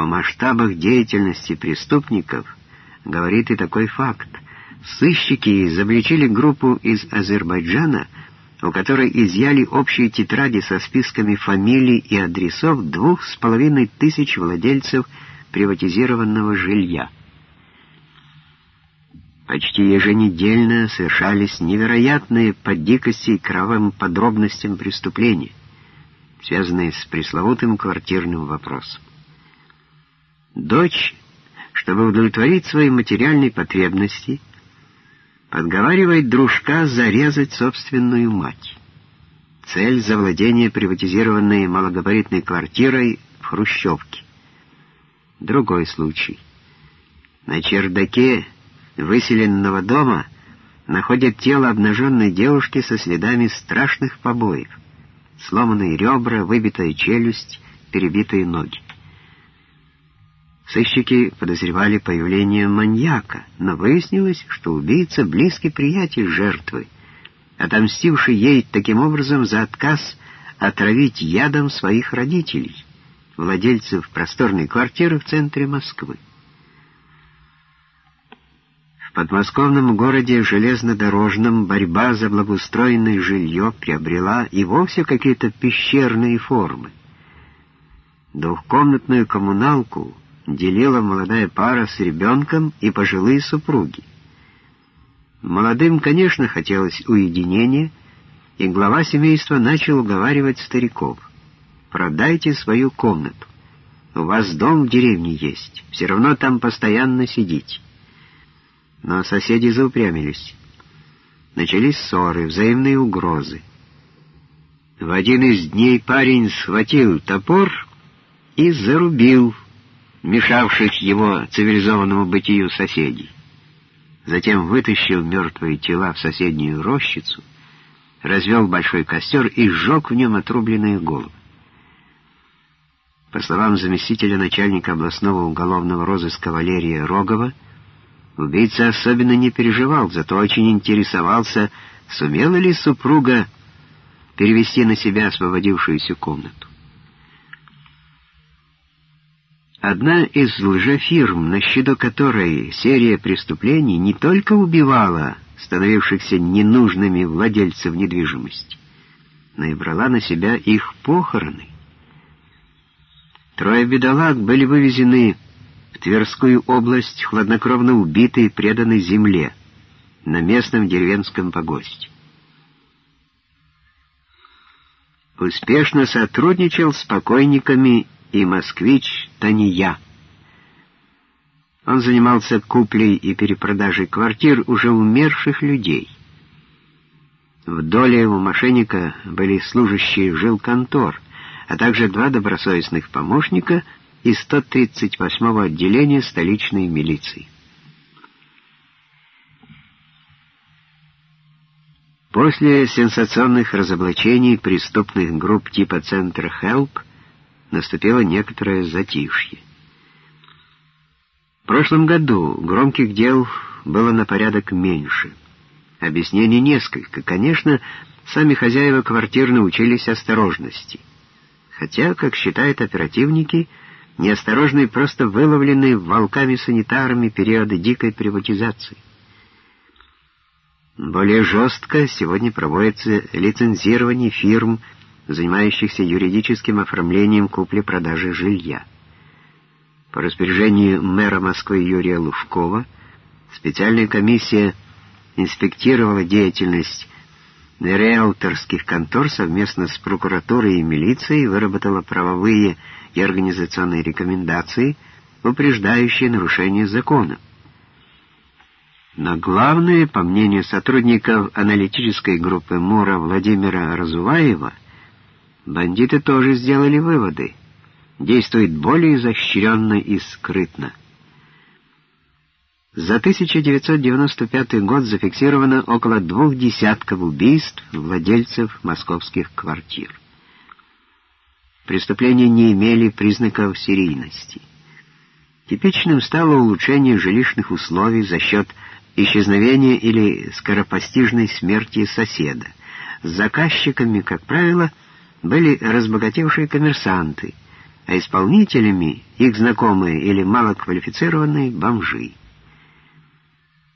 О масштабах деятельности преступников говорит и такой факт. Сыщики изобличили группу из Азербайджана, у которой изъяли общие тетради со списками фамилий и адресов двух с половиной тысяч владельцев приватизированного жилья. Почти еженедельно совершались невероятные по дикости и кровавым подробностям преступления, связанные с пресловутым квартирным вопросом. Дочь, чтобы удовлетворить свои материальные потребности, подговаривает дружка зарезать собственную мать. Цель — завладения приватизированной малогабаритной квартирой в Хрущевке. Другой случай. На чердаке выселенного дома находят тело обнаженной девушки со следами страшных побоев. Сломанные ребра, выбитая челюсть, перебитые ноги. Сыщики подозревали появление маньяка, но выяснилось, что убийца — близкий приятель жертвы, отомстивший ей таким образом за отказ отравить ядом своих родителей, владельцев просторной квартиры в центре Москвы. В подмосковном городе железнодорожном борьба за благоустроенное жилье приобрела и вовсе какие-то пещерные формы. Двухкомнатную коммуналку делила молодая пара с ребенком и пожилые супруги. Молодым, конечно, хотелось уединения, и глава семейства начал уговаривать стариков. «Продайте свою комнату. У вас дом в деревне есть, все равно там постоянно сидите» но соседи заупрямились. Начались ссоры, взаимные угрозы. В один из дней парень схватил топор и зарубил мешавших его цивилизованному бытию соседей. Затем вытащил мертвые тела в соседнюю рощицу, развел большой костер и сжег в нем отрубленные головы. По словам заместителя начальника областного уголовного розыска Валерия Рогова, Убийца особенно не переживал, зато очень интересовался, сумела ли супруга перевести на себя освободившуюся комнату. Одна из лжефирм, на счету которой серия преступлений не только убивала становившихся ненужными владельцев недвижимости, но и брала на себя их похороны. Трое бедолаг были вывезены Тверскую область хладнокровно убиты и преданы земле на местном деревенском погосте. Успешно сотрудничал с покойниками и москвич Тания. Он занимался куплей и перепродажей квартир уже умерших людей. В доле у мошенника были служащие жилконтор, а также два добросовестных помощника — из 138-го отделения столичной милиции. После сенсационных разоблачений преступных групп типа Центра «Хелп» наступило некоторое затишье. В прошлом году громких дел было на порядок меньше. Объяснений несколько. Конечно, сами хозяева квартир научились осторожности. Хотя, как считают оперативники, неосторожные просто выловленные волками-санитарами периоды дикой приватизации. Более жестко сегодня проводится лицензирование фирм, занимающихся юридическим оформлением купли-продажи жилья. По распоряжению мэра Москвы Юрия Лужкова специальная комиссия инспектировала деятельность риэлторских контор совместно с прокуратурой и милицией, выработала правовые и организационные рекомендации, упреждающие нарушение закона. Но главное, по мнению сотрудников аналитической группы МУРа Владимира Разуваева, бандиты тоже сделали выводы. Действуют более изощренно и скрытно. За 1995 год зафиксировано около двух десятков убийств владельцев московских квартир преступления не имели признаков серийности. Типичным стало улучшение жилищных условий за счет исчезновения или скоропостижной смерти соседа. Заказчиками, как правило, были разбогатевшие коммерсанты, а исполнителями их знакомые или малоквалифицированные бомжи.